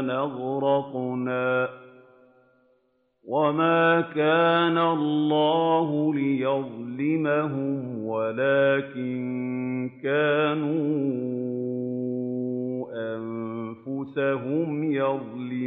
مَّنْ أَغْرَقْنَا ۚ وَمَا كَانَ اللَّهُ لِيَظْلِمَهُمْ وَلَٰكِن كَانُوا أَنفُسَهُمْ يَظْلِمُونَ.